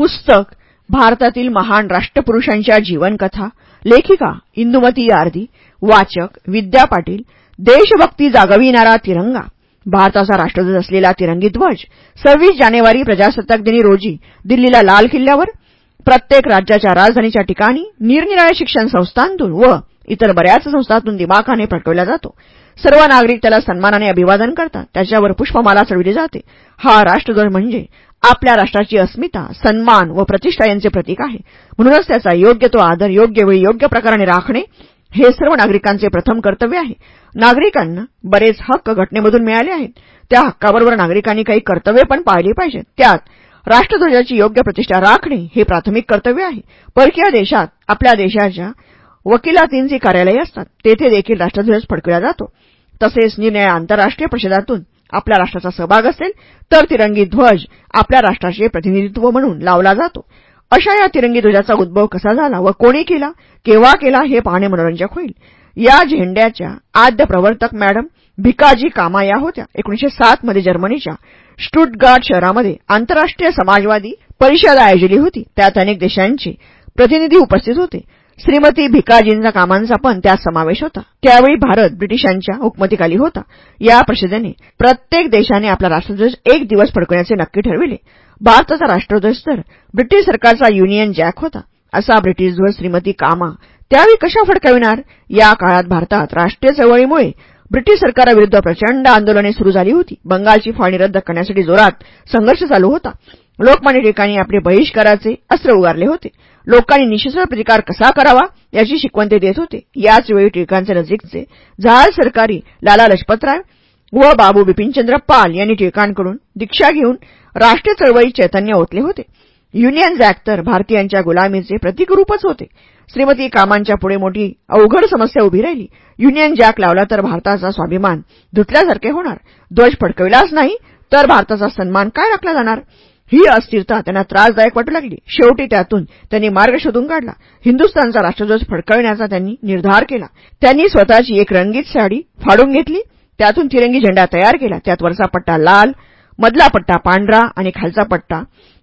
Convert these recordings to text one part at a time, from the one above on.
पुस्तक भारतातील महान राष्ट्रपुरुषांच्या जीवनकथा लेखिका इंदुमती यार्दी वाचक विद्या पाटील देशभक्ती जागविणारा तिरंगा भारताचा राष्ट्रध्वज असलेला तिरंगी ध्वज सव्वीस जानेवारी प्रजासत्ताक दिनी रोजी दिल्लीला लाल किल्ल्यावर प्रत्येक राज्याच्या राजधानीच्या ठिकाणी निरनिराळ्या शिक्षण संस्थांतून व इतर बऱ्याच संस्थांतून दिमाखाने फडकवला जातो. सर्व नागरिक त्याला सन्मानाने अभिवादन करतात. त्याच्यावर पुष्पमाला चढविली जाते. हा राष्ट्रध्वज म्हणजे आपल्या राष्ट्राची अस्मिता सन्मान व प्रतिष्ठा यांचे प्रतीक आहे. म्हणूनच त्याचा योग्य तो आदर योग्य वेळी योग्य प्रकाराने राखणे हे सर्व नागरिकांचे प्रथम कर्तव्य आहे. नागरिकांना बरेच हक्क घटनेमधून मिळाले आहेत. त्या हक्काबरोबर नागरिकांनी काही कर्तव्य पण पाळली पाहिजेत. त्यात राष्ट्रध्वजाची योग्य प्रतिष्ठा राखणे हे प्राथमिक कर्तव्य आहे. परकीय देशात आपल्या देशाच्या वकिलातींची कार्यालये असतात. तेथे देखील राष्ट्रध्वज फडकविला जातो. तसेच निर्णय आंतरराष्ट्रीय परिषदातून आपल्या राष्ट्राचा सहभाग असेल तर तिरंगी ध्वज आपल्या राष्ट्राचे प्रतिनिधित्व म्हणून लावला जातो. अशा या तिरंगी ध्वजाचा उद्भव कसा झाला व कोणी केला केव्हा केला हे पाहणे मनोरंजक होईल. या झेंड्याच्या आद्य प्रवर्तक मॅडम भिकाजी कामा या होत्या. एकोणीशे सात मध्ये जर्मनीच्या स्टुटगार्ड शहरामध्ये आंतरराष्ट्रीय समाजवादी परिषद आयोजली होती. त्यात अनेक देशांचे प्रतिनिधी उपस्थित होते. श्रीमती भिकाजींच्या कामांचा पण त्यात समावेश होता. त्यावेळी भारत ब्रिटिशांच्या हुकमतीखाली होता. या परिषदेने प्रत्येक देशाने आपला राष्ट्रध्वज एक दिवस फडकवण्याचे नक्की ठरविले. भारताचा राष्ट्रध्वज तर ब्रिटिश सरकारचा युनियन जॅक होता. असा ब्रिटिश ध्वज श्रीमती कामा त्यावेळी कशा फडकाविणार? या काळात भारतात राष्ट्रीय चळवळीमुळे ब्रिटिश सरकाराविरुद्ध प्रचंड आंदोलने सुरू झाली होती. बंगालची फाळणी रद्द करण्यासाठी जोरात संघर्ष चालू होता. लोकमान्य टिळकांनी आपले बहिष्काराचे अस्त्र उगारले होते. लोकांनी निशस्त्र प्रतिकार कसा करावा याची शिकवण ते देत होते. याचवेळी टिळकांचे नजीकचे झाड सरकारी लाला लजपतराय व बाबू बिपिनचंद्र पाल यांनी टिळकांकडून दीक्षा घेऊन राष्ट्रीय चळवळीत चैतन्य ओतले होते. युनियन जॅक तर भारतीयांच्या गुलामीचे प्रतिकरूपच होते. श्रीमती कामांच्या पुढे मोठी अवघड समस्या उभी राहिली. युनियन जॅक लावला तर भारताचा स्वाभिमान धुतल्यासारखे होणार. ध्वज फडकविलाच नाही तर भारताचा सन्मान काय राखला जाणार? ही अस्थिरता त्यांना त्रासदायक वाटू लागली. शेवटी त्यातून त्यांनी मार्ग शोधून काढला. हिंदुस्थानचा राष्ट्रध्वज फडकविण्याचा त्यांनी निर्धार केला. त्यांनी स्वतःची एक रंगीत साडी फाडून घेतली. त्यातून तिरंगी झेंडा तयार केला. त्यात वरचा पट्टा लाल मधला पट्टा पांढरा आणि खालचा पट्टा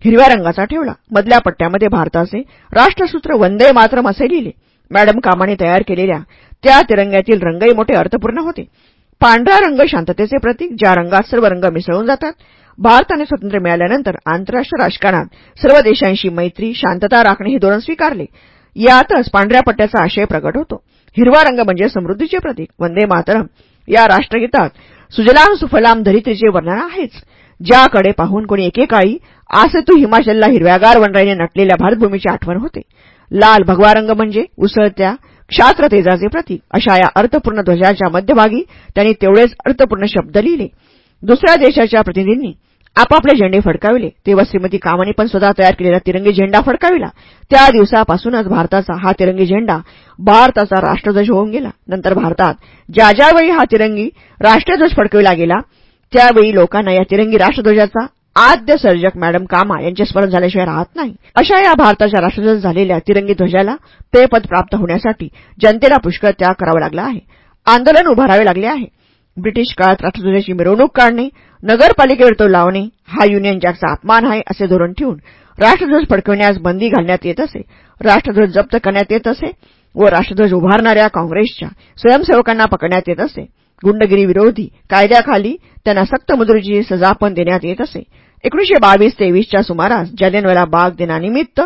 हिरव्या रंगाचा ठेवला. मधल्या पट्ट्यामध्ये भारताचे राष्ट्रसूत्र वंदे मातरम असे लिहिले. मॅडम कामाने तयार केलेल्या त्या तिरंग्यातील रंगही मोठे अर्थपूर्ण होते. पांढरा रंग शांततेचे प्रतीक ज्या रंगात सर्व रंग मिसळून जातात भारताने स्वातंत्र्य मिळाल्यानंतर आंतरराष्ट्रीय राजकारणात सर्व देशांशी मैत्री शांतता राखणे हे धोरण स्वीकारले. यातच पांढऱ्या पट्ट्याचा आशय प्रकट होतो. हिरवा रंग म्हणजे समृद्धीचे प्रतीक. वंदे मातरम. या राष्ट्रगीतात सुजलाम सुफलाम धरित्रीचे वर्णन आहेच. ज्याकडे पाहून कोणी एकेकाळी आसेतू हिमाचलला हिरव्यागार वनराईने नटलेल्या भारतभूमीची आठवण होते. लाल भगवा रंग म्हणजे उसळत्या क्षात्र तेजाचे प्रतीक. अशा या अर्थपूर्ण ध्वजाच्या मध्यभागी त्यांनी तेवढेच अर्थपूर्ण शब्द लिहिले. दुसऱ्या देशाच्या प्रतिनिधींनी आपापले झेंडे फडकाविले. तेव्हा श्रीमती कामाने पण स्वतः तयार केलेला तिरंगी झेंडा फडकाविला. त्या दिवसापासूनच भारताचा हा तिरंगी झेंडा भारताचा राष्ट्रध्वज होऊन गेला. नंतर भारतात ज्या ज्यावेळी हा तिरंगी राष्ट्रध्वज फडकविला गेला त्यावेळी लोकांना या तिरंगी राष्ट्रध्वजाचा आद्य सर्जक मॅडम कामा यांचे स्मरण झाल्याशिवाय राहत नाही. अशा या भारताच्या राष्ट्रध्वज झालेल्या तिरंगी ध्वजाला ते पद प्राप्त होण्यासाठी जनतेला पुष्कळ त्याग करावा लागला आहे. आंदोलन उभारावे लागले आहे. ब्रिटिश काळात राष्ट्रध्वजाची मिरवणूक काढणे नगरपालिकेवर तो लावणे हा युनियन जॅकचा अपमान आहे असे धोरण ठेवून राष्ट्रध्वज फडकविण्यास बंदी घालण्यात येत असे राष्ट्रध्वज जप्त करण्यात येत असे व राष्ट्रध्वज उभारणाऱ्या काँग्रेसच्या स्वयंसेवकांना पकडण्यात येत असे. गुंडगिरी विरोधी कायद्याखाली त्यांना सक्त मुद्रीची सजा पण देण्यात येत असे. एकोणीशे बावीस तेवीसच्या सुमारास जालियनवाला बाग दिनानिमित्त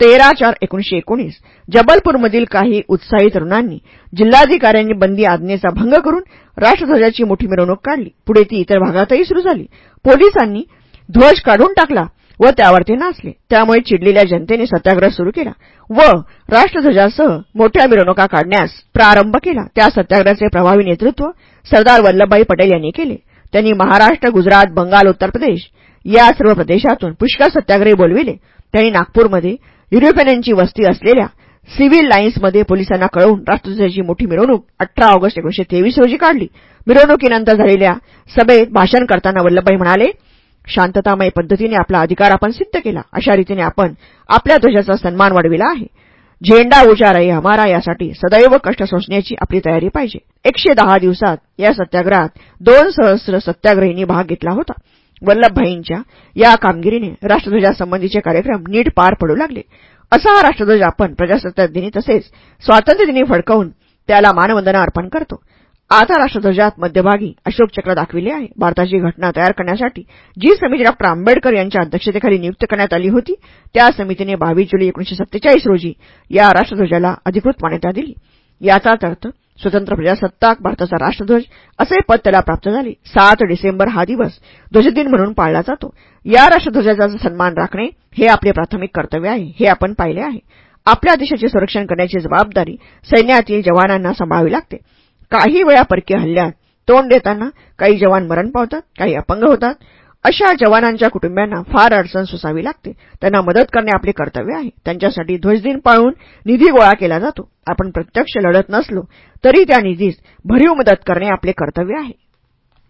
तेरा चार एकोणीशे एकोणीस. जबलपूरमधील काही उत्साही तरुणांनी जिल्हाधिकाऱ्यांनी बंदी आज्ञेचा भंग करून राष्ट्रध्वजाची मोठी मिरवणूक काढली. पुढे ती इतर भागातही सुरू झाली. पोलिसांनी ध्वज काढून टाकला व त्यावर ते नाचले. त्यामुळे चिडलेल्या जनतेने सत्याग्रह सुरू केला व राष्ट्रध्वजासह मोठ्या मिरवणुका काढण्यास प्रारंभ केला. त्या सत्याग्रहाचे प्रभावी नेतृत्व सरदार वल्लभभाई पटेल यांनी केले. त्यांनी महाराष्ट्र गुजरात बंगाल उत्तर प्रदेश या सर्व प्रदेशातून पुष्कळ सत्याग्रही बोलविले. त्यांनी नागपूरमध्ये युरोपियनांची वस्ती असलेल्या सिव्हिल लाईन्समध्ये पोलिसांना कळवून राष्ट्रध्वजाची मोठी मिरवणूक अठरा ऑगस्ट एकोणीशे तेवीस रोजी काढली. मिरवणुकीनंतर झालेल्या सभेत भाषण करताना वल्लभभाई म्हणाले शांततामय पद्धतीने आपला अधिकार आपण सिद्ध केला. अशा रीतीने आपण आपल्या ध्वजाचा सन्मान वाढविला आहे. झेंडा ऊंचा रहे हमारा यासाठी सदैव कष्ट सोसण्याची आपली तयारी पाहिजे. एकशे दहा दिवसात या सत्याग्रहात दोन सहस्र सत्याग्रहींनी भाग घेतला होता. वल्लभभाईंच्या या कामगिरीने राष्ट्रध्वजासंबंधीचे कार्यक्रम नीट पार पडू लागले. असा हा राष्ट्रध्वज आपण प्रजासत्ताक दिनी तसेच स्वातंत्र्यदिनी फडकवून त्याला मानवंदना अर्पण करतो. आता राष्ट्रध्वजात मध्यभागी अशोक चक्र दाखविले आहे. भारताची घटना तयार करण्यासाठी जी समिती डॉ. आंबेडकर यांच्या अध्यक्षतेखाली नियुक्त करण्यात आली होती त्या समितीने बावीस जुलै एकोणीशे सत्तेचाळीस रोजी या राष्ट्रध्वजाला अधिकृत मान्यता दिली. याचाच अर्थ स्वतंत्र प्रजासत्ताक भारताचा राष्ट्रध्वज असे पद त्याला प्राप्त झाले. सात डिसेंबर हा दिवस ध्वजदिन म्हणून पाळला जातो. या राष्ट्रध्वजाचा सन्मान राखणे हे आपले प्राथमिक कर्तव्य आहे. हे आपण पाहिले आहे. आपल्या देशाचे संरक्षण करण्याची जबाबदारी सैन्यातील जवानांना सांभाळावी लागते. काही वेळा परकीय हल्ल्यात तोंड देताना काही जवान मरण पावतात काही अपंग होतात. अशा जवानांच्या कुटुंबियांना फार अडचण सोसावी लागते. त्यांना मदत करणे आपले कर्तव्य आहे. त्यांच्यासाठी ध्वजदिन पाळून निधी गोळा केला जातो. आपण प्रत्यक्ष लढत नसलो तरी त्या निधीस भरीव मदत करणे आपले कर्तव्य आहे.